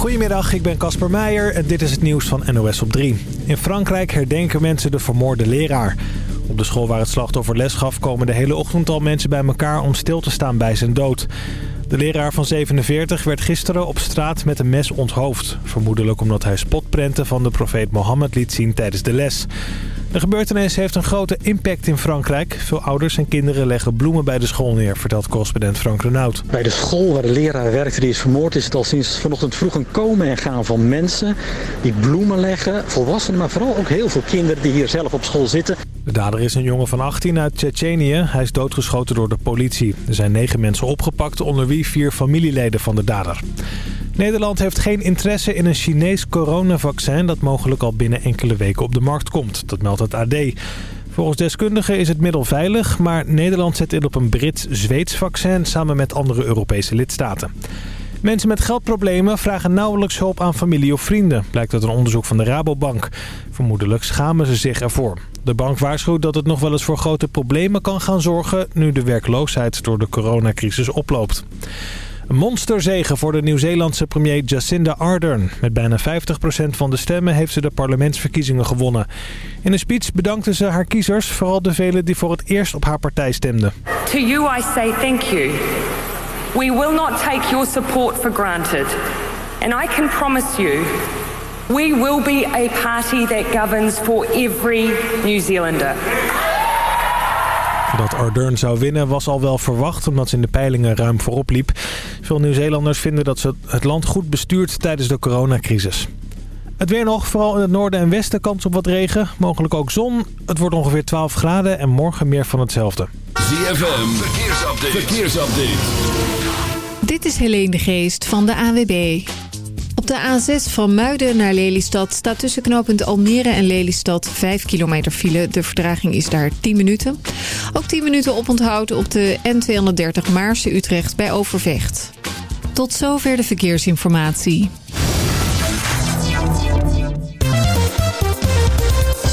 Goedemiddag, ik ben Casper Meijer en dit is het nieuws van NOS op 3. In Frankrijk herdenken mensen de vermoorde leraar. Op de school waar het slachtoffer les gaf komen de hele ochtend al mensen bij elkaar om stil te staan bij zijn dood. De leraar van 47 werd gisteren op straat met een mes onthoofd. Vermoedelijk omdat hij spotprenten van de profeet Mohammed liet zien tijdens de les. De gebeurtenis heeft een grote impact in Frankrijk. Veel ouders en kinderen leggen bloemen bij de school neer, vertelt correspondent Frank Renaud. Bij de school waar de leraar werkte, die is vermoord, is het al sinds vanochtend vroeg een komen en gaan van mensen die bloemen leggen. Volwassenen, maar vooral ook heel veel kinderen die hier zelf op school zitten. De dader is een jongen van 18 uit Tsjetsjenië. Hij is doodgeschoten door de politie. Er zijn negen mensen opgepakt, onder wie vier familieleden van de dader. Nederland heeft geen interesse in een Chinees coronavaccin... dat mogelijk al binnen enkele weken op de markt komt. Dat meldt het AD. Volgens deskundigen is het middel veilig... maar Nederland zet in op een Brits-Zweeds vaccin... samen met andere Europese lidstaten. Mensen met geldproblemen vragen nauwelijks hulp aan familie of vrienden... blijkt uit een onderzoek van de Rabobank. Vermoedelijk schamen ze zich ervoor. De bank waarschuwt dat het nog wel eens voor grote problemen kan gaan zorgen... nu de werkloosheid door de coronacrisis oploopt. Een monsterzegen voor de Nieuw-Zeelandse premier Jacinda Ardern. Met bijna 50% van de stemmen heeft ze de parlementsverkiezingen gewonnen. In een speech bedankte ze haar kiezers, vooral de velen die voor het eerst op haar partij stemden. To you I say thank you. We will not take your support for granted. And I can promise you, we will be a party that governs for every New Zealander. Dat Ardern zou winnen was al wel verwacht omdat ze in de peilingen ruim voorop liep. Veel Nieuw-Zeelanders vinden dat ze het land goed bestuurt tijdens de coronacrisis. Het weer nog, vooral in het noorden en westen kans op wat regen. Mogelijk ook zon. Het wordt ongeveer 12 graden en morgen meer van hetzelfde. ZFM, verkeersupdate. verkeersupdate. Dit is Helene de Geest van de AWB. Op de A6 van Muiden naar Lelystad staat tussen knooppunt Almere en Lelystad 5 kilometer file. De verdraging is daar 10 minuten. Ook 10 minuten oponthoud op de N230 Maarse Utrecht bij Overvecht. Tot zover de verkeersinformatie.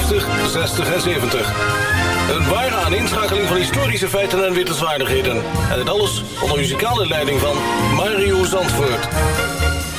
50, 60 en 70. Een ware aaninschakeling van historische feiten en wittelswaardigheden. En dit alles onder muzikale leiding van Mario Zandvoort.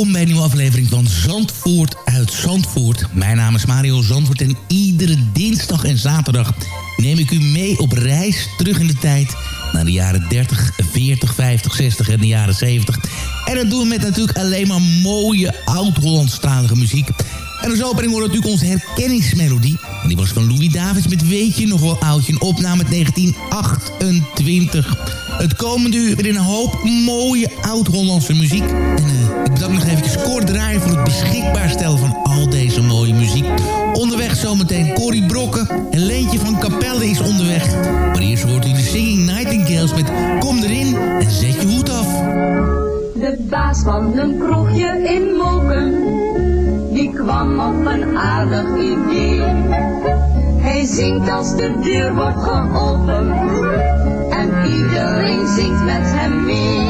Welkom bij een nieuwe aflevering van Zandvoort uit Zandvoort. Mijn naam is Mario Zandvoort en iedere dinsdag en zaterdag neem ik u mee op reis terug in de tijd naar de jaren 30, 40, 50, 60 en de jaren 70. En dat doen we met natuurlijk alleen maar mooie oud-Hollandstalige muziek. En als opening wordt natuurlijk onze herkenningsmelodie. En die was van Louis Davids met Weet je nog wel oudje, een opname uit 1928. Het komende uur weer een hoop mooie oud-Hollandse muziek. En eh, ik bedank nog even kort draaien voor het beschikbaar stellen van al deze mooie muziek. Onderweg zometeen Corrie Brokken. En Leentje van Capelle is onderweg. Maar eerst hoort u de Singing Nightingales met Kom erin en zet je hoed af. De baas van een kroegje in Moken, die kwam op een aardig idee. Hij zingt als de deur wordt geopend, en iedereen zingt met hem mee.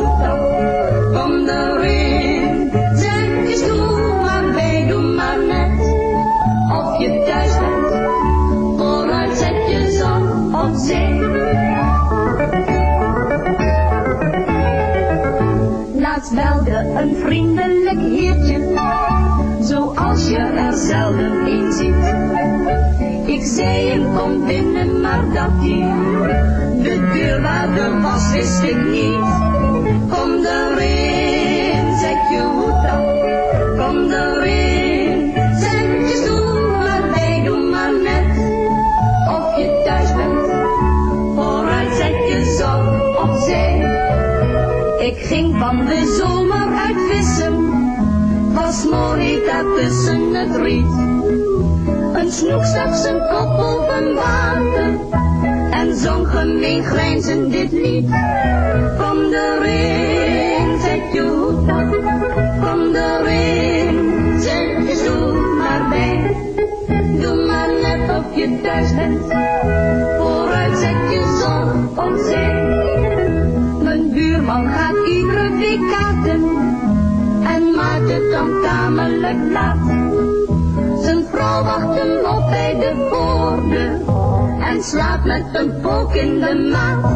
zelden. Ik zei hem kom binnen, maar dat hij de deurwaarder was, wist ik niet. Kom erin, zet je hoed af, kom erin, je stoel maar bij, doe maar net of je thuis bent. Vooruit zet je zo opzij. Ik ging van de zomer uit vissen, was mooi tussen het riet. Een snoek stak zijn kop boven water en zong gemeen grijnzend dit lied. Kom erin, zet je hoed af, kom erin, zet je stoel maar bij. Doe maar net of je thuis bent, vooruit zet je zon opzij. Mijn buurman gaat iedere week kaarten dan laat. Zijn vrouw wacht hem op bij de voordeur en slaapt met een pook in de maat.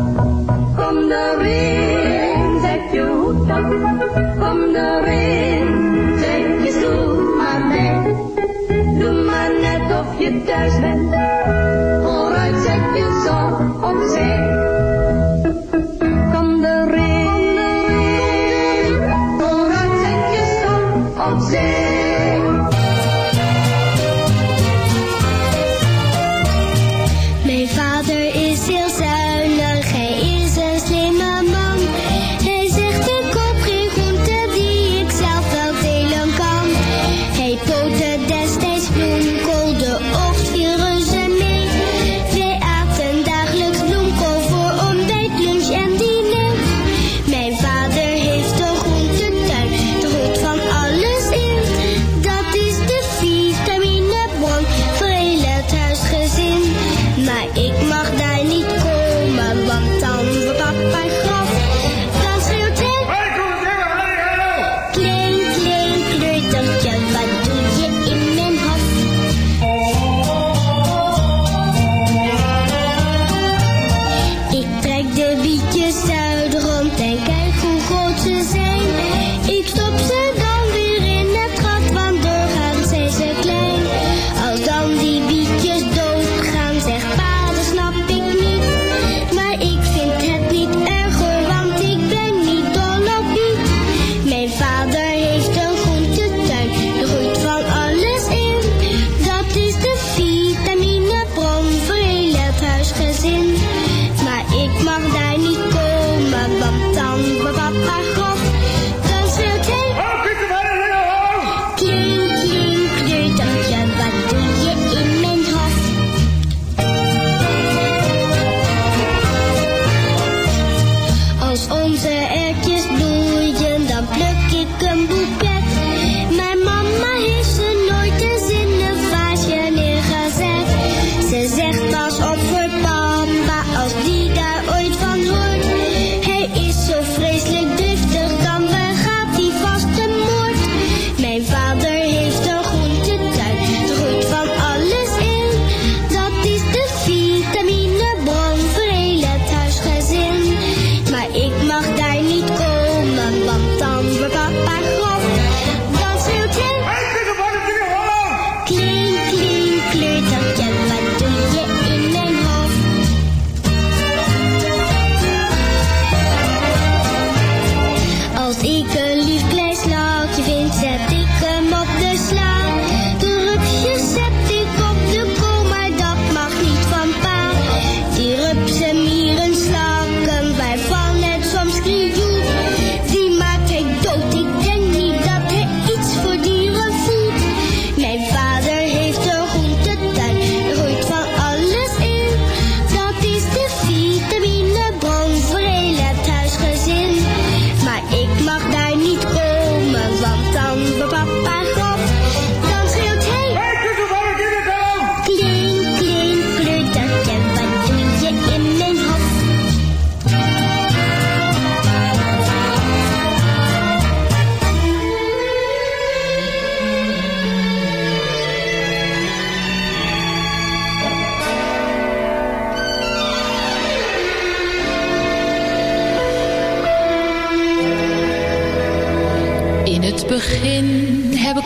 Kom erin, zet je hoed af, kom erin, zet je stoel maar bij. Doe maar net of je thuis bent, vooruit zet je zo opzij. thuisgezin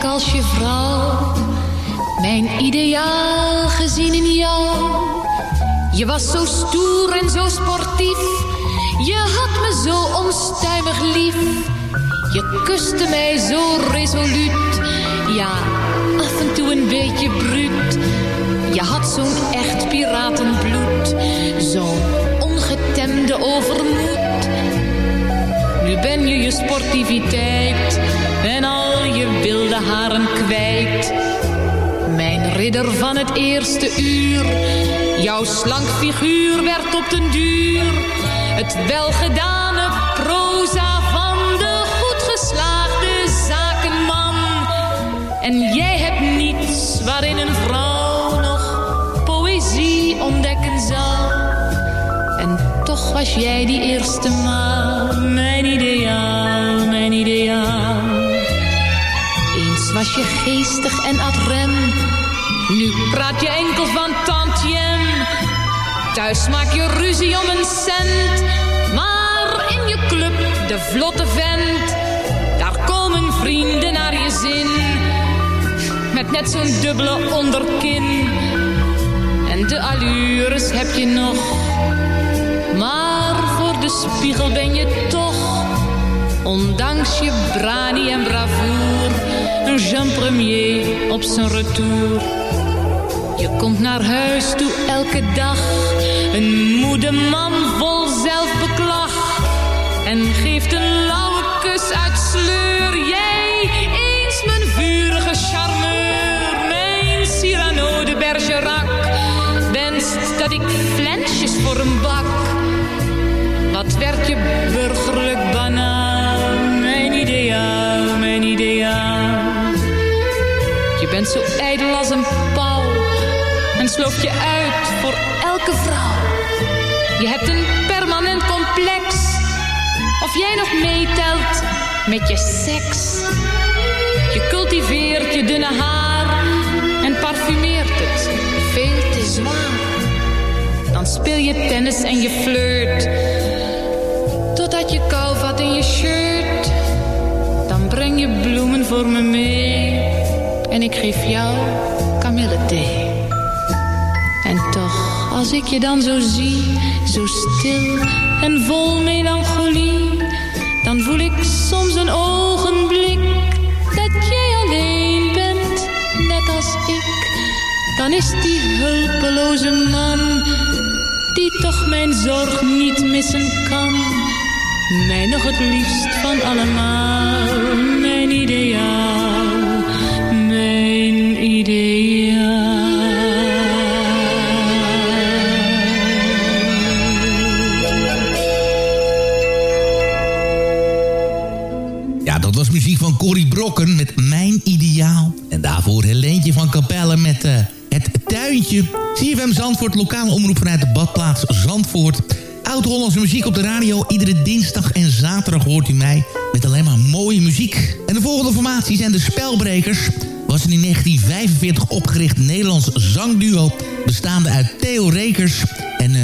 als je vrouw mijn ideaal gezien in jou. Je was zo stoer en zo sportief. Je had me zo onstuimig lief. Je kuste mij zo resoluut. Ja, af en toe een beetje bruut. Je had zo'n echt piratenbloed. Zo'n ongetemde overmoed. Nu ben je je sportiviteit en al je wilde haren kwijt. Mijn ridder van het eerste uur, jouw slank figuur werd op den duur. Het welgedane proza van de goed geslaagde zakenman. En jij hebt niets waarin een vrouw nog poëzie ontdekken zal. En toch was jij die eerste maal mijn ideaal, mijn ideaal. Was je geestig en ad rem. Nu praat je enkel van tantiem. Thuis maak je ruzie om een cent. Maar in je club, de vlotte vent. Daar komen vrienden naar je zin. Met net zo'n dubbele onderkin. En de allures heb je nog. Maar voor de spiegel ben je toch, ondanks je brani en bravoer, een Jean Premier op zijn retour. Je komt naar huis toe elke dag, een moede man vol zelfbeklag. En geeft een lauwe kus uit sleur, jij eens mijn vurige charmeur, mijn Cyrano de Bergerac. Wenst dat ik flensjes voor een bak. Wat werd je burgerlijk banaal, bent zo ijdel als een pauw en slooft je uit voor elke vrouw. Je hebt een permanent complex, of jij nog meetelt met je seks. Je cultiveert je dunne haar en parfumeert het veel te zwaar. Dan speel je tennis en je flirt. Totdat je kou vat in je shirt. Dan breng je bloemen voor me mee. En ik geef jou kamillethee. En toch, als ik je dan zo zie, zo stil en vol melancholie. Dan voel ik soms een ogenblik dat jij alleen bent, net als ik. Dan is die hulpeloze man, die toch mijn zorg niet missen kan. Mij nog het liefst van allemaal, mijn ideaal, Met Mijn Ideaal. En daarvoor Helentje van Capelle met eh, Het Tuintje. CFM Zandvoort, lokale omroep vanuit de badplaats Zandvoort. Oud-Hollandse muziek op de radio. Iedere dinsdag en zaterdag hoort u mij met alleen maar mooie muziek. En de volgende formatie zijn de Spelbrekers. Was een in 1945 opgericht Nederlands zangduo... bestaande uit Theo Rekers en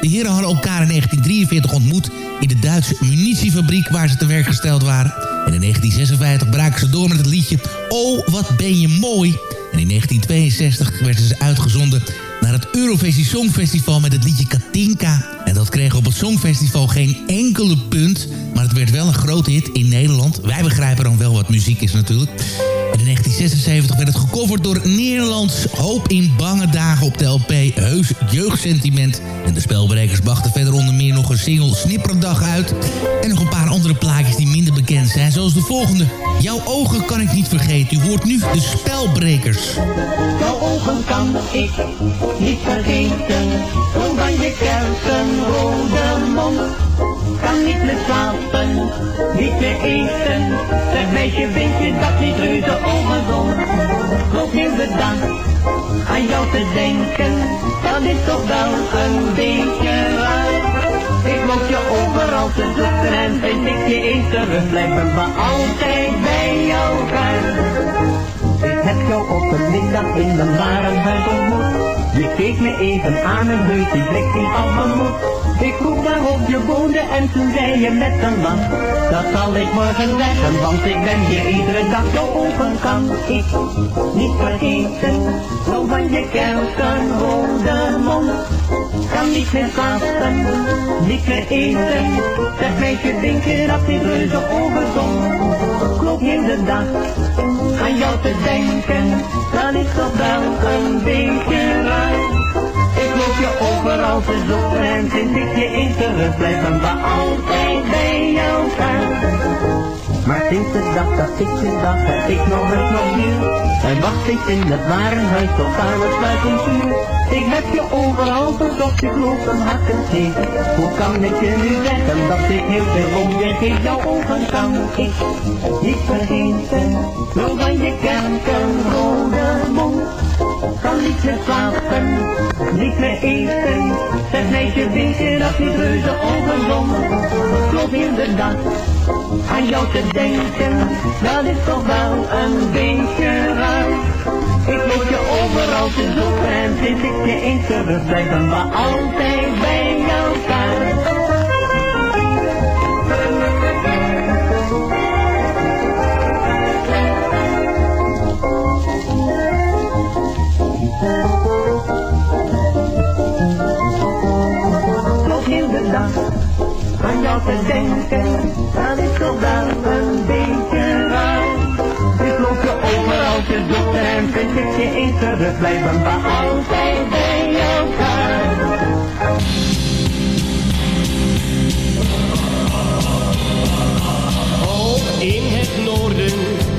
De heren hadden elkaar in 1943 ontmoet... in de Duitse munitiefabriek waar ze te werk gesteld waren. En in 1956 braken ze door met het liedje Oh, wat ben je mooi... En in 1962 werden ze uitgezonden naar het Eurovisie Songfestival met het liedje Katinka. En dat kreeg op het Songfestival geen enkele punt. Maar het werd wel een grote hit in Nederland. Wij begrijpen dan wel wat muziek is natuurlijk. In 1976 werd het gecoverd door Nederlands Hoop in Bange Dagen op de LP Heus Jeugdsentiment. En de spelbrekers brachten verder onder meer nog een single Snipperdag uit. En nog een paar andere plaatjes die minder bekend zijn, zoals de volgende. Jouw ogen kan ik niet vergeten. U hoort nu de spelbrekers. Jouw ogen kan ik niet vergeten. Toen van je kersenrode mond. Niet meer slapen, niet meer eten. Zeg meisje, weet je dat niet reuze zon? Nog heel de dag aan jou te denken. Dat is toch wel een beetje raar. Ik mocht je overal te zoeken en vind ik je eens terug. Blijven we altijd bij elkaar. Ik jou op een middag in mijn warenhuis ontmoet. Je keek me even aan en heus die blik die al mijn moed. Ik vroeg waarop je woonde en toen zei je met een lach. Dat zal ik morgen zeggen, want ik ben hier iedere dag. Jouw ogen kan ik niet vergeten. Zo van je kersenrode mond. Kan niet meer slapen, niet meer eten. Zeg meisje, denk je dat dit reuze ogen Klopt in de dag aan jou te denken. Dat is toch wel een beetje raar. Ik loop je overal te zoeken en sinds ik je in terug blijven we altijd bij elkaar. Maar sinds de dag dat ik je zag, heb ik nog eens nog hier. En wacht ik in het warenhuis tot aan het sluitingsuur. Ik heb je overal verzocht, ik loop een hakken tegen. Hoe kan ik je nu zeggen dat ik heel veel om je geef? Jouw ogen kan ik niet vergeten. Zo van je kerkenrode mond. Kan niet meer slapen, niet meer eten. Zeg meisje, weet je dat die reuze ogen zon? Klopt in de dag aan jou te denken, dat is toch wel een beetje raar. Ik overal te zoeken en sinds ik je eens terug blijven we altijd bij elkaar. Nog heel de dag aan jou te denken, is toch wel een beetje te zoeken en vind ik je eens terug blijven we altijd bij elkaar. Hoog in het noorden,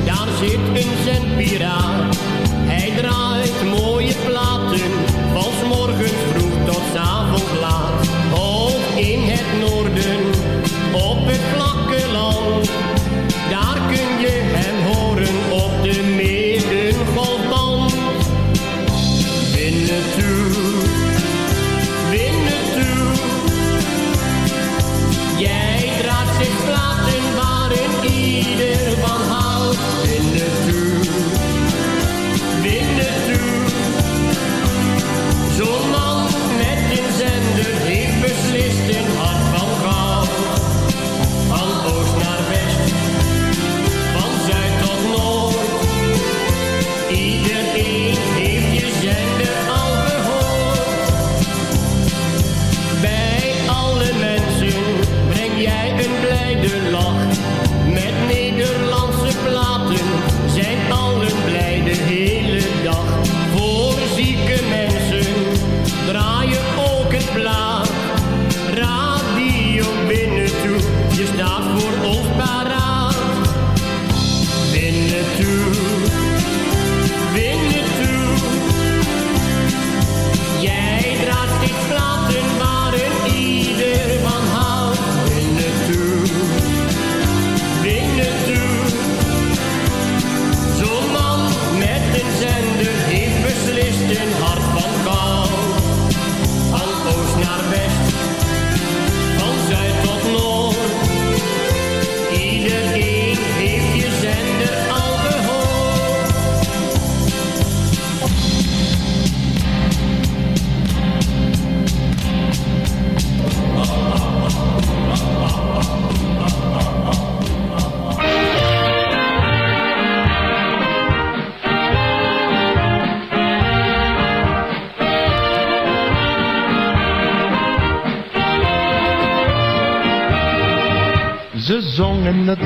daar zit een zendpiraat. Hij draait mooie platen, van 's morgens vroeg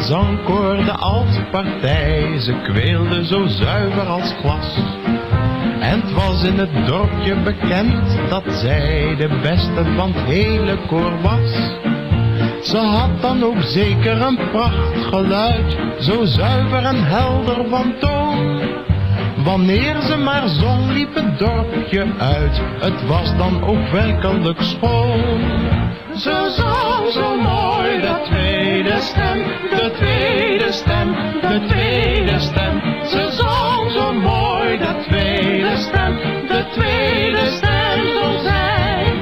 zangkoor de altpartij, ze kweelden zo zuiver als glas. En het was in het dorpje bekend dat zij de beste van het hele koor was. Ze had dan ook zeker een prachtgeluid, zo zuiver en helder van toon. Wanneer ze maar zong liep het dorpje uit, het was dan ook werkelijk schoon. Ze zong zo mooi de tweede stem, de tweede stem, de tweede stem. Ze zong zo mooi de tweede stem, de tweede stem zong zij.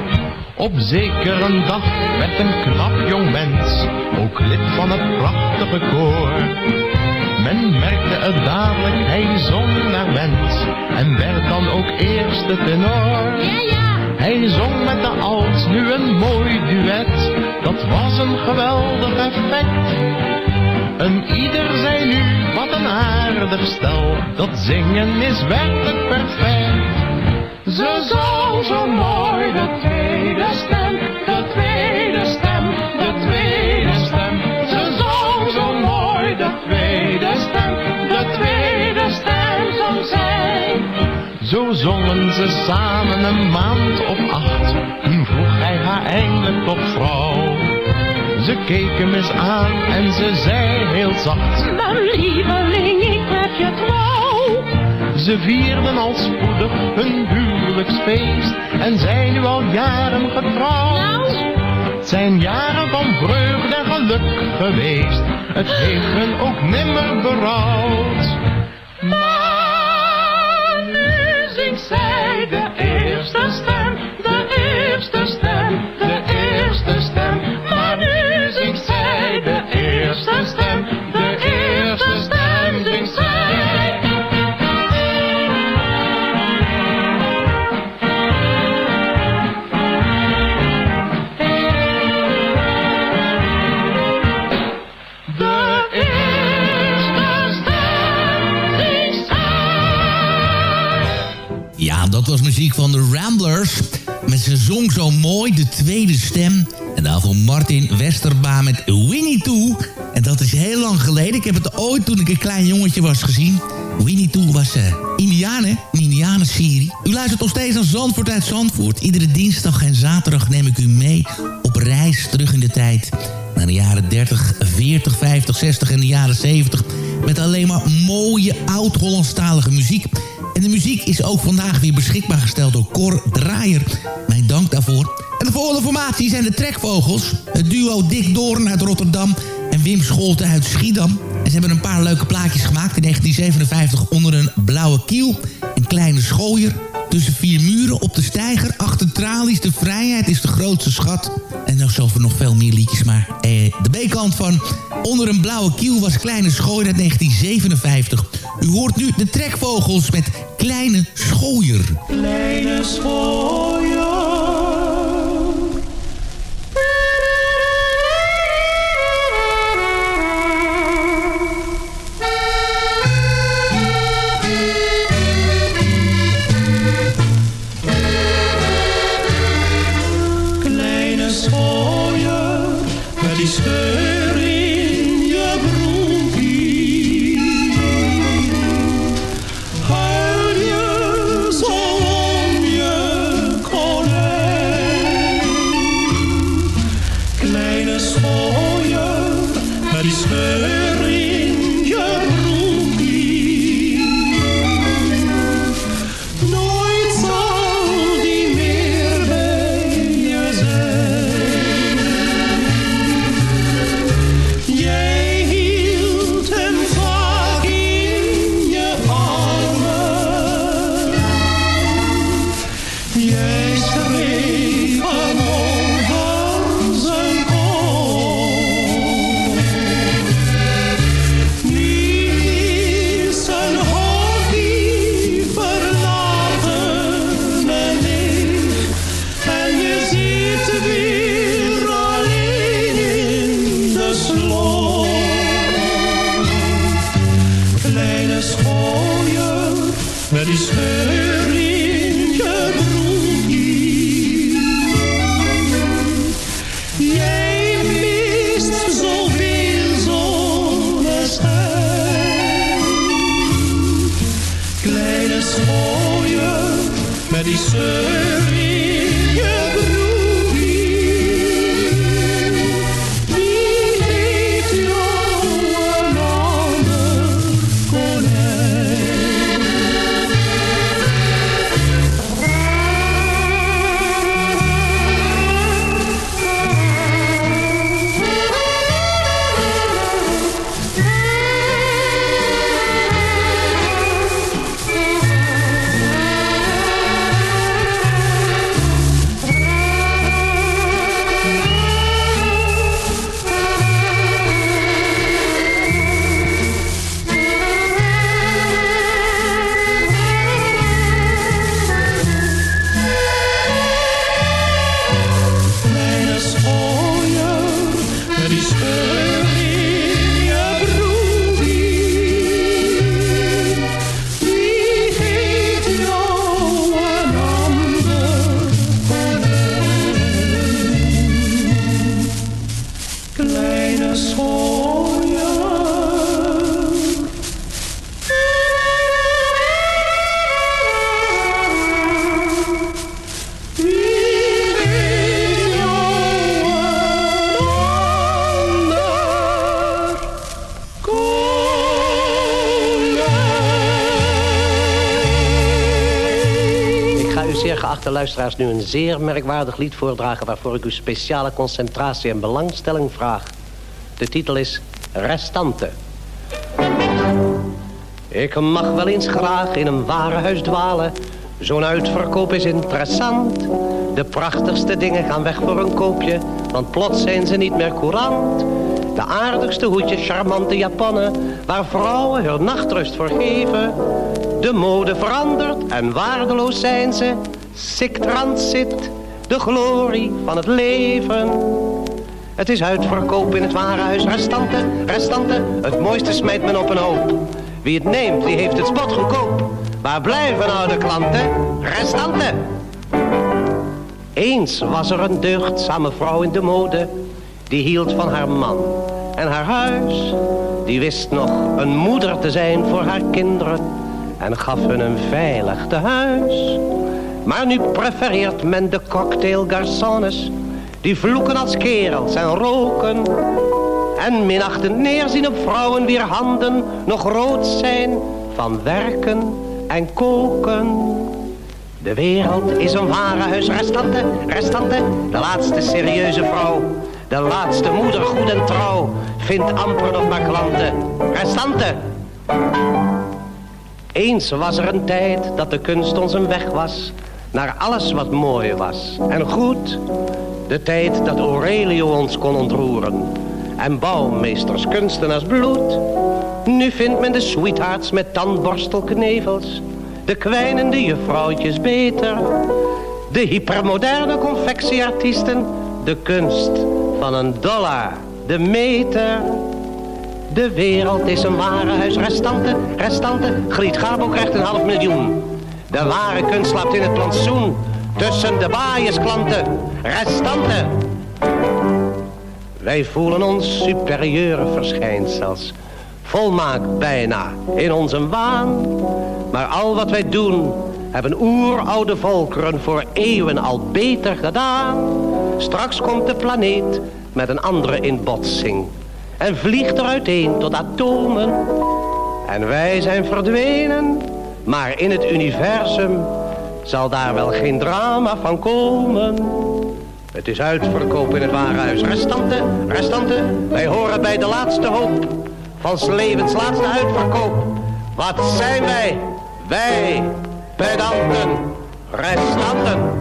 Op zekere dag werd een knap jong mens, ook lid van het prachtige koor. Men merkte het dadelijk, hij zong naar wens en werd dan ook eerste tenor. Ja, ja. Hij zong met de alt nu een mooi duet, dat was een geweldig effect. En ieder zei nu, wat een aardig stel, dat zingen is werkelijk perfect. Ze zong zo mooi de tweede stem, Zo zongen ze samen een maand of acht, toen vroeg hij haar eindelijk tot vrouw. Ze keek hem eens aan en ze zei heel zacht, Maar lieveling, ik heb je trouw. ze vierden al spoedig hun huwelijksfeest en zijn nu al jaren getrouwd. Het zijn jaren van vreugde en geluk geweest, het heeft ook nimmer berouwd. Zij de eerste stem, Met Winnie Toe. En dat is heel lang geleden. Ik heb het ooit toen ik een klein jongetje was gezien. Winnie Toe was eh Indiaan, hè? Een Indianenserie. U luistert nog steeds aan Zandvoort uit Zandvoort. Iedere dinsdag en zaterdag neem ik u mee op reis terug in de tijd. Naar de jaren 30, 40, 50, 60 en de jaren 70. Met alleen maar mooie oud-Hollandstalige muziek. En de muziek is ook vandaag weer beschikbaar gesteld door Cor Draaier. Mijn dank daarvoor. En de volgende formatie zijn de Trekvogels. Het duo Dick Doorn uit Rotterdam en Wim Scholten uit Schiedam. En ze hebben een paar leuke plaatjes gemaakt in 1957 onder een blauwe kiel. Een kleine schooier. Tussen vier muren op de steiger. Achter tralies. De vrijheid is de grootste schat. En nog zoveel nog veel meer liedjes. Maar eh, de B-kant van Onder een blauwe kiel was Kleine Schooier uit 1957. U hoort nu de trekvogels met Kleine Schooier. Kleine schooier. Luisteraars, nu een zeer merkwaardig lied voordragen... waarvoor ik uw speciale concentratie en belangstelling vraag. De titel is Restante. Ik mag wel eens graag in een warenhuis dwalen. Zo'n uitverkoop is interessant. De prachtigste dingen gaan weg voor een koopje, want plots zijn ze niet meer courant. De aardigste hoedjes, charmante japonnen, waar vrouwen hun nachtrust voor geven. De mode verandert en waardeloos zijn ze. Sic transit, de glorie van het leven. Het is uitverkoop in het warenhuis, restanten, restanten. Het mooiste smijt men op een hoop. Wie het neemt, die heeft het spot goedkoop. Waar blijven nou de klanten? Restanten. Eens was er een deugdzame vrouw in de mode. Die hield van haar man en haar huis. Die wist nog een moeder te zijn voor haar kinderen. En gaf hun een veilig tehuis. Maar nu prefereert men de cocktail garçons. Die vloeken als kerels en roken. En minachtend neerzien op vrouwen wier handen nog rood zijn van werken en koken. De wereld is een warenhuis, restante, restante, de laatste serieuze vrouw. De laatste moeder goed en trouw, vindt amper nog maar klanten. Restante. Eens was er een tijd dat de kunst ons een weg was, naar alles wat mooi was en goed. De tijd dat Aurelio ons kon ontroeren en bouwmeesters kunstenaars bloed. Nu vindt men de sweethearts met tandborstelknevels, de kwijnende juffrouwtjes beter. De hypermoderne confectieartiesten, de kunst van een dollar, de meter. De wereld is een warenhuis, restanten, restanten. Griet Gabo krijgt een half miljoen. De ware kunst slaapt in het plantsoen, tussen de baaiersklanten, restanten. Wij voelen ons superieure verschijnsels. Volmaakt bijna in onze waan. Maar al wat wij doen, hebben oeroude volkeren voor eeuwen al beter gedaan. Straks komt de planeet met een andere in botsing. En vliegt er uiteen tot atomen. En wij zijn verdwenen, maar in het universum zal daar wel geen drama van komen. Het is uitverkoop in het warenhuis. Restanten, restanten, wij horen bij de laatste hoop. Van 's levens laatste uitverkoop. Wat zijn wij? Wij, pedanten, restanten.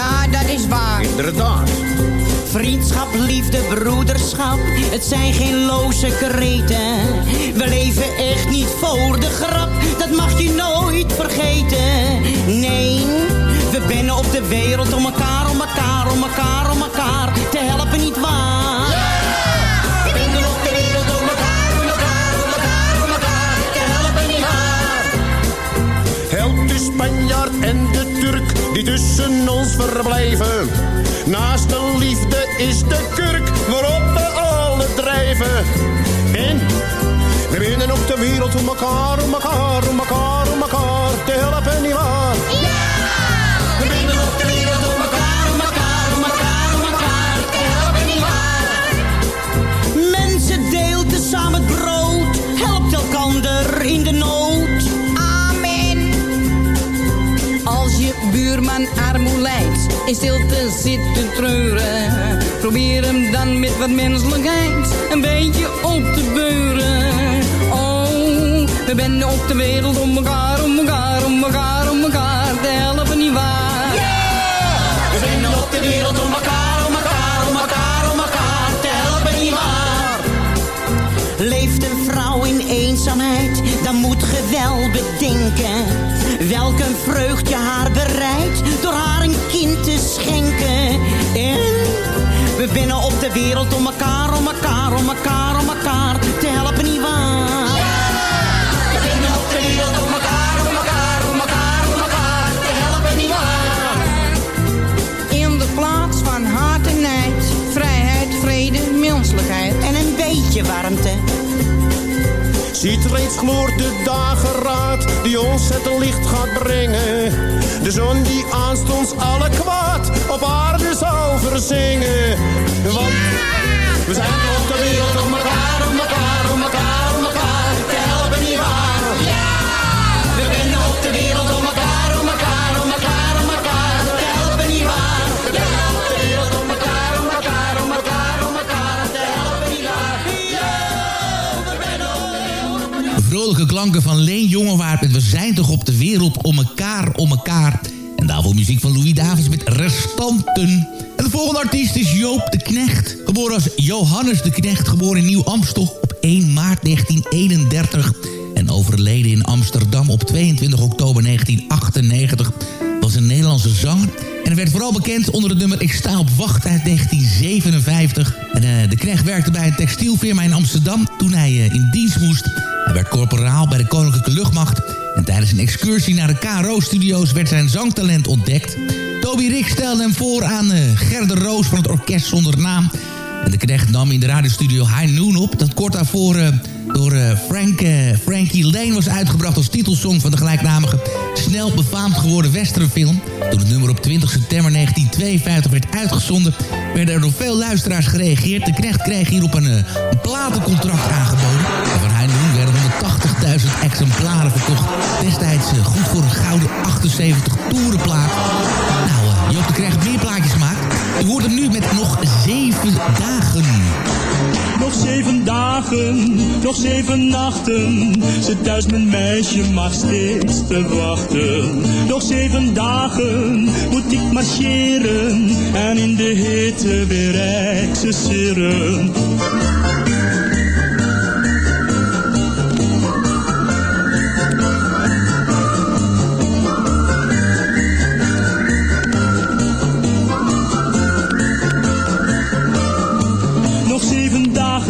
Ja, dat is waar. Inderdaad. Vriendschap, liefde, broederschap, het zijn geen loze kreten. We leven echt niet voor de grap, dat mag je nooit vergeten. Nee, we binnen op de wereld om elkaar, om elkaar, om elkaar, om elkaar die tussen ons verblijven. Naast de liefde is de kurk waarop we alle drijven. En we winnen op de wereld om elkaar, om elkaar, om elkaar, om elkaar te helpen, nietwaar? We in stilte zit te treuren. Probeer hem dan met wat menselijkheid een beetje op te beuren. Oh, we zijn op de wereld om elkaar, om elkaar, om elkaar, om elkaar te helpen, nietwaar? We zijn op de wereld om elkaar, om elkaar, om elkaar, om elkaar te helpen, nietwaar? Leeft een vrouw in eenzaamheid, dan moet ge wel bedenken. Welk een vreugd je haar bereidt, En we binnen op de wereld om elkaar, om elkaar, om elkaar, om elkaar te helpen, Ziet reeds gloort de dageraad die ons het licht gaat brengen. De zon die aanstonds alle kwaad op aarde zal verzingen. Want we zijn op de wereld om elkaar, van Leen Jongewaard met We zijn toch op de wereld om elkaar, om elkaar. En daarvoor muziek van Louis Davids met Restanten. En de volgende artiest is Joop de Knecht. Geboren als Johannes de Knecht, geboren in Nieuw-Amstel op 1 maart 1931. En overleden in Amsterdam op 22 oktober 1998. Was een Nederlandse zanger. En werd vooral bekend onder het nummer Ik sta op wacht uit 1957. En eh, de Knecht werkte bij een textielfirma in Amsterdam toen hij eh, in dienst moest. Hij werd corporaal bij de Koninklijke Luchtmacht. En tijdens een excursie naar de KRO-studio's werd zijn zangtalent ontdekt. Toby Rick stelde hem voor aan eh Gerde Roos van het orkest zonder naam. En de knecht nam in de radiostudio High Noon op... dat kort daarvoor eh, door eh, Frank, Frankie Lane was uitgebracht... als titelsong van de gelijknamige snel befaamd geworden westernfilm. Toen het nummer op 20 september 1952 werd uitgezonden... werden er door veel luisteraars gereageerd. De knecht kreeg hierop een, een platencontract aangeboden. Exemplaren verkocht. Destijds eh, goed voor een gouden 78 toerenplaat. Nou, eh, Joop heeft meer plaatjes gemaakt. Hoort hem nu met nog zeven dagen. Nog zeven dagen, nog zeven nachten. Zit thuis mijn meisje maar steeds te wachten. Nog zeven dagen moet ik marcheren. En in de hitte weer exerceren.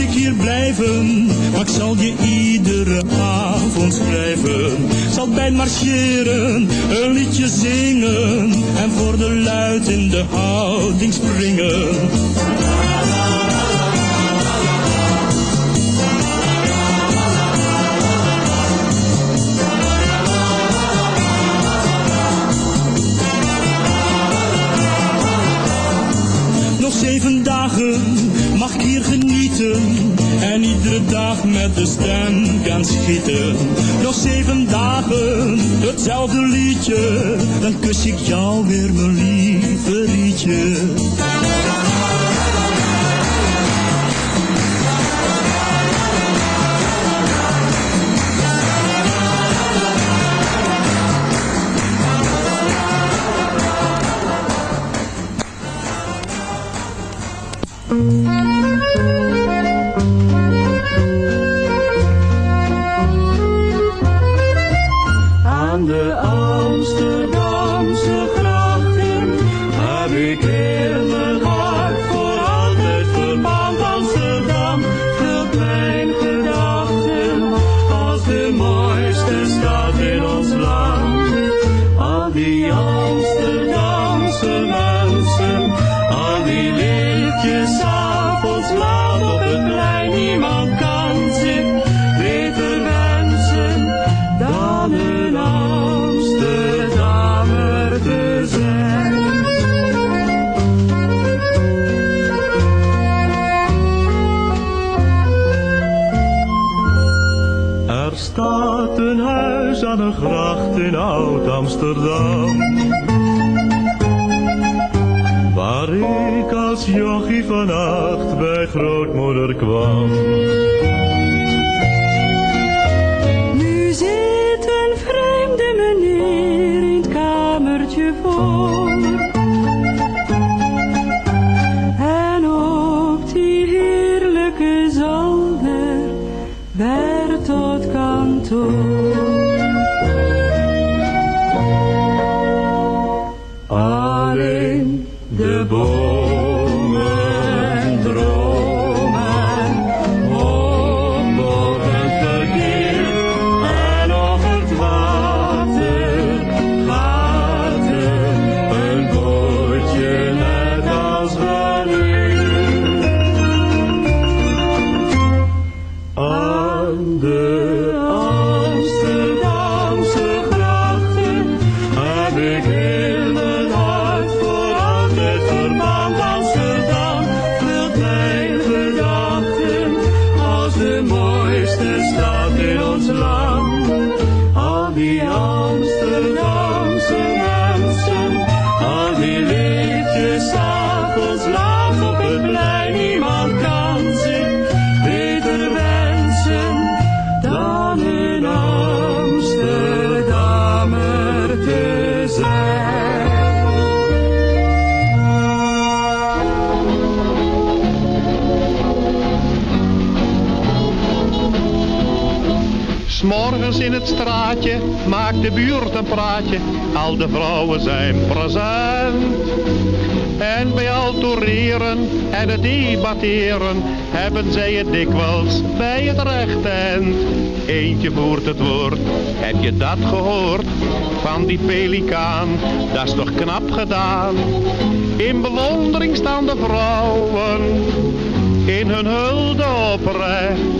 ik hier blijven, maar ik zal je iedere avond schrijven. Zal bij marcheren een liedje zingen en voor de luid in de houding springen. Nog zeven dagen en iedere dag met de stem gaan schieten. Nog zeven dagen, hetzelfde liedje, dan kus ik jou weer mijn lieve liedje. Staat een huis aan een gracht in Oud-Amsterdam. Waar ik als jochie van acht bij grootmoeder kwam. Nu zit een vreemde meneer in het kamertje voor. 路 al de vrouwen zijn present. En bij al toereren en het debatteren hebben zij het dikwijls bij het rechte eind. Eentje voert het woord, heb je dat gehoord? Van die pelikaan, dat is toch knap gedaan. In bewondering staan de vrouwen, in hun hulde oprecht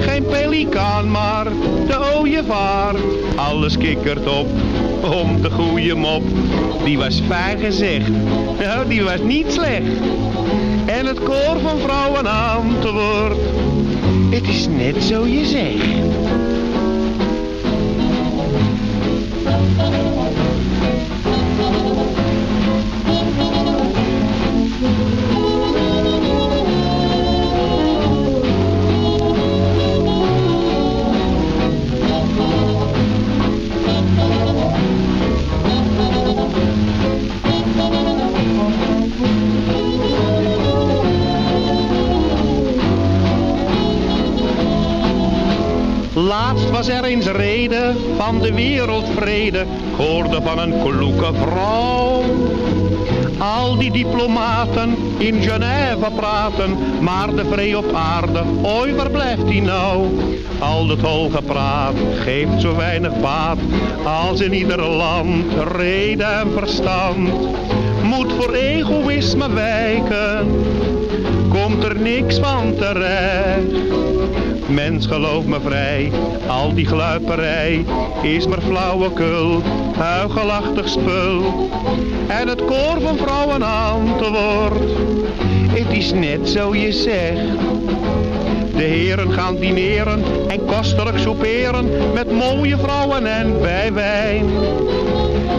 Geen pelikaan maar, de ooievaar. Alles kikkert op, om de goede mop. Die was fijn gezegd, nou die was niet slecht. En het koor van vrouwen antwoordt, het is net zo je zegt. Van de wereldvrede. Hoorde van een kloeke vrouw. Al die diplomaten in Genève praten, maar de vrede op aarde, ooit waar blijft die nou? Al dat holgepraat geeft zo weinig baat, als in ieder land reden en verstand. Moet voor egoïsme wijken, komt er niks van terecht. Mens geloof me vrij, al die gluiperij is maar flauwekul, huigelachtig spul. En het koor van vrouwen antwoordt, het is net zo je zegt. De heren gaan dineren en kostelijk souperen met mooie vrouwen en bij wijn.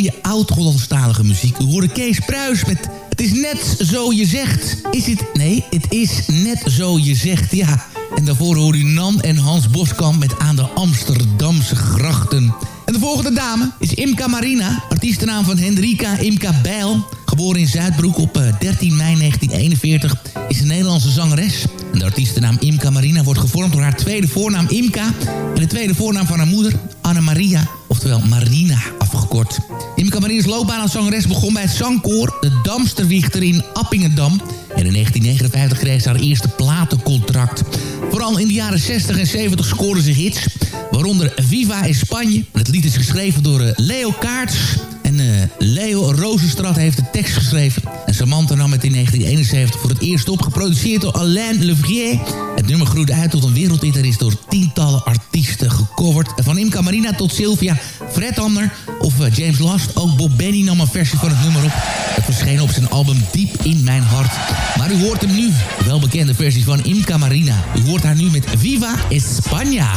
Mooie oud-Hollandstalige muziek. U hoorde Kees Pruis met Het is net zo je zegt. Is het? Nee, het is net zo je zegt. Ja, En daarvoor hoor u Nan en Hans Boskamp met Aan de Amsterdamse grachten. En de volgende dame is Imka Marina, artiestennaam van Hendrika Imka Bijl. Geboren in Zuidbroek op eh, 13 mei 1941, is een Nederlandse zangeres. En de artiestennaam Imka Marina wordt gevormd door haar tweede voornaam Imka... en de tweede voornaam van haar moeder, Anna Maria, oftewel Marina afgekort. Imka Marina's loopbaan als zangeres begon bij het zangkoor... de Damsterwichter in Appingedam... En in 1959 kreeg ze haar eerste platencontract. Vooral in de jaren 60 en 70 scoorden ze hits. Waaronder Viva in Spanje. Het lied is geschreven door eh, Leo Kaarts. En eh, Leo Rozenstraat heeft de tekst geschreven. En Samantha nam het in 1971 voor het eerst op. Geproduceerd door Alain Levrier. Het nummer groeide uit tot een wereldhit en is door tientallen artiesten gecoverd. Van Imca Marina tot Sylvia Fredhammer of eh, James Last. Ook Bob Benny nam een versie van het nummer op. Het verscheen op zijn album Diep in mijn hart. Maar u hoort hem nu. De welbekende versie van Imca Marina. U hoort haar nu met Viva España.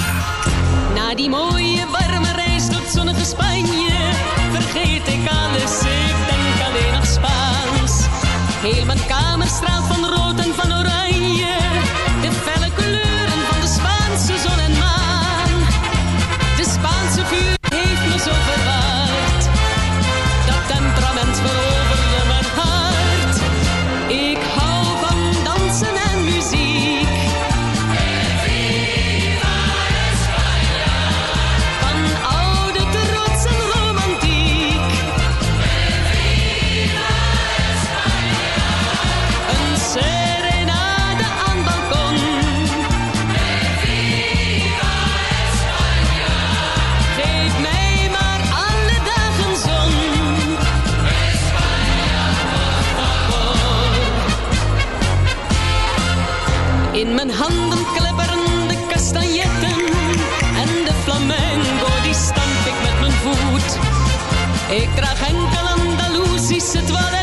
Na die mooie warme reis tot zonnige Spanje vergeet ik alles, ik denk alleen nog Spaans. Heel mijn kamer straalt van rood en van oranje, Ik draag enkel Andalusische toiletten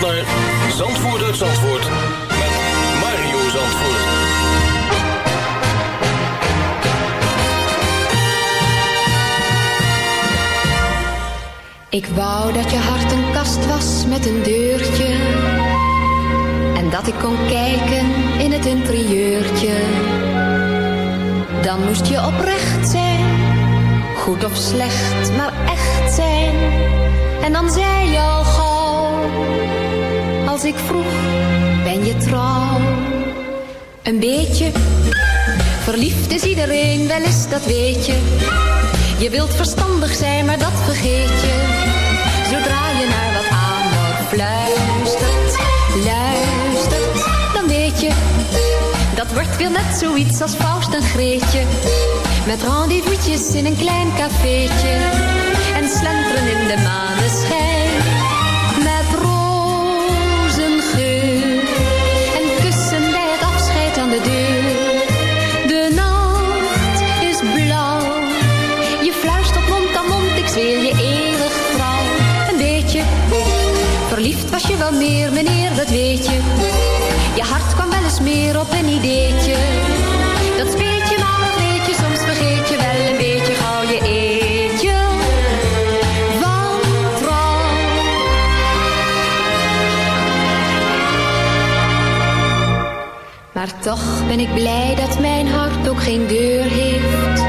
naar Zandvoort uit Zandvoort met Mario Zandvoort. Ik wou dat je hart een kast was met een deurtje. En dat ik kon kijken in het interieurtje. Dan moest je oprecht zijn, goed of slecht, maar echt zijn. En dan zei je al gauw, als ik vroeg, ben je trouw? Een beetje, verliefd is iedereen wel eens, dat weet je. Je wilt verstandig zijn, maar dat vergeet je. Zodra je naar wat amor fluistert, luistert, dan weet je. Dat wordt weer net zoiets als Faust en Greetje. Met rendezvous'tjes in een klein cafeetje. En slenteren in de maneschijn. Meer, meneer, dat weet je. Je hart kwam wel eens meer op een ideetje. Dat speet je maar dat weet je, soms vergeet je wel een beetje gauw je eetje. Van trouw. Maar toch ben ik blij dat mijn hart ook geen deur heeft.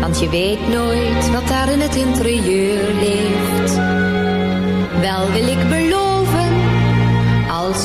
Want je weet nooit wat daar in het interieur leeft. Wel wil ik beloven,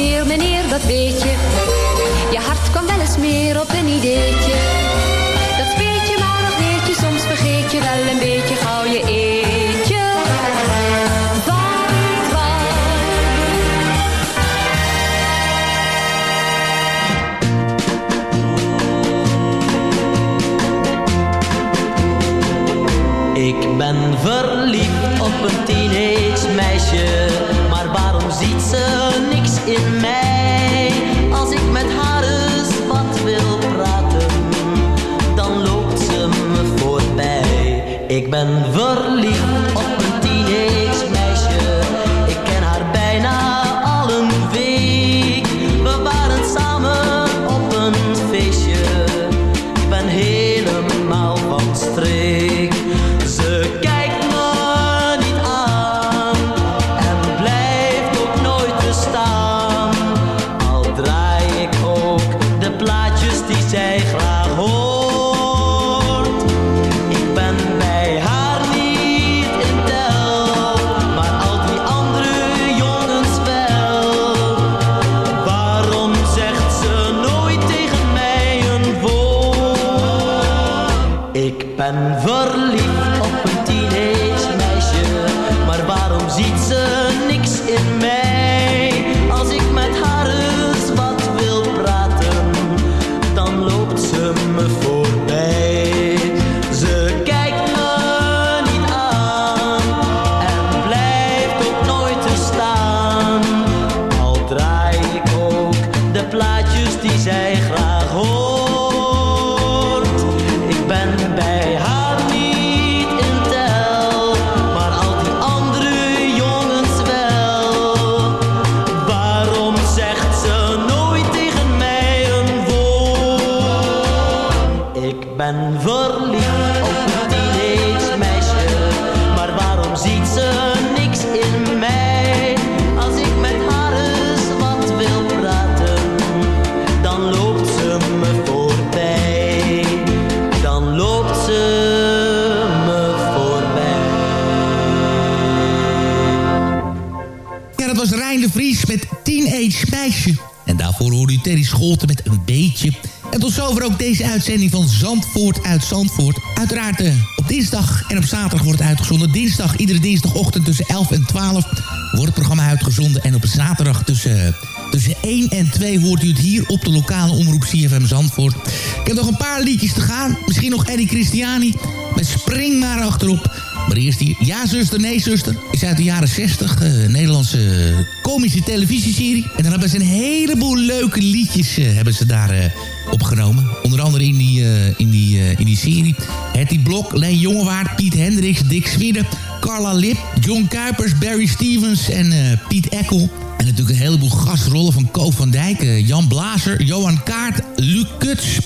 meer, meneer, dat weet je. Je hart kwam wel eens meer op een ideetje. Verliefd op een teenage meisje, maar waarom ziet ze niks in mij? Als ik met haar met een beetje. En tot zover ook deze uitzending van Zandvoort uit Zandvoort. Uiteraard eh, op dinsdag en op zaterdag wordt het uitgezonden. Dinsdag, iedere dinsdagochtend tussen 11 en 12 wordt het programma uitgezonden. En op zaterdag tussen, tussen 1 en 2 hoort u het hier op de lokale omroep CFM Zandvoort. Ik heb nog een paar liedjes te gaan. Misschien nog Eddie Christiani met Spring maar achterop. Maar eerst die Ja zuster, nee zuster is uit de jaren 60. eh, Nederlandse komische televisieserie. En dan hebben ze een heleboel leuke liedjes eh, hebben ze daar eh, opgenomen. Onder andere in die, eh, in die, eh, in die serie. Hetty Blok, Leen Jongewaard, Piet Hendricks, Dick Swidden... Carla Lip, John Kuipers, Barry Stevens en eh, Piet Eckel. En natuurlijk een heleboel gastrollen van Ko van Dijk, eh, Jan Blazer, Johan Kaart, Luc Kuts...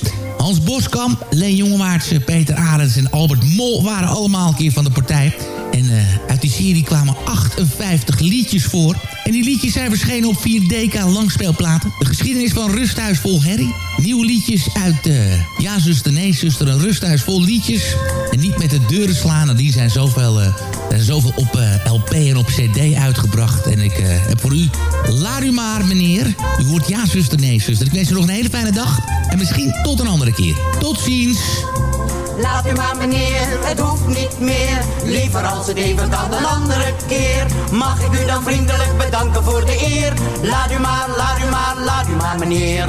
Hans Boskamp, Leen Jongewaarts, eh, Peter Arends en Albert Mol waren allemaal een keer van de partij. En eh, uit die serie kwamen 58 liedjes voor. En die liedjes zijn verschenen op 4 DK langspeelplaten. De geschiedenis van Rusthuis vol herrie. Nieuwe liedjes uit uh, Ja zuster, nee zuster, een rusthuis vol liedjes. En niet met de deuren slaan, die zijn zoveel, er zijn zoveel op uh, LP en op CD uitgebracht. En ik heb voor u, laat u maar meneer. U hoort Ja zuster, nee zuster. Ik wens u nog een hele fijne dag. En misschien tot een andere keer. Tot ziens. Laat u maar meneer, het hoeft niet meer. Liever als het even kan een andere keer. Mag ik u dan vriendelijk bedanken voor de eer? Laat u maar, laat u maar, laat u maar meneer.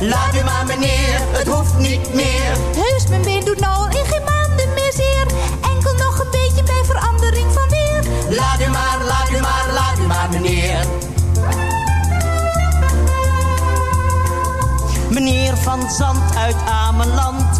Laat u maar meneer, het hoeft niet meer. Heus, mijn been doet nou al in geen maanden meer zeer. Enkel nog een beetje bij verandering van weer. Laat u maar, laat u maar, laat u maar meneer. Meneer Van Zand uit Ameland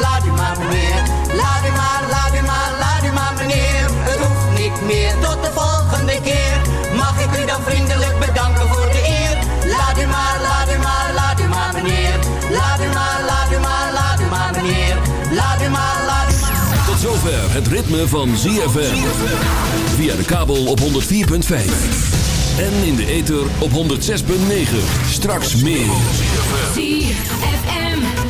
laat u maar meneer. Laat u maar, laat u maar, laat u maar meneer. Het hoeft niet meer, tot de volgende keer. Mag ik u dan vriendelijk bedanken voor de eer? Laat u maar, laat u maar, laat u maar meneer. Laat u maar, laat u maar, laat u maar meneer. Laat u maar, laat u maar. Tot zover het ritme van ZFM. Via de kabel op 104.5. En in de ether op 106.9. Straks meer.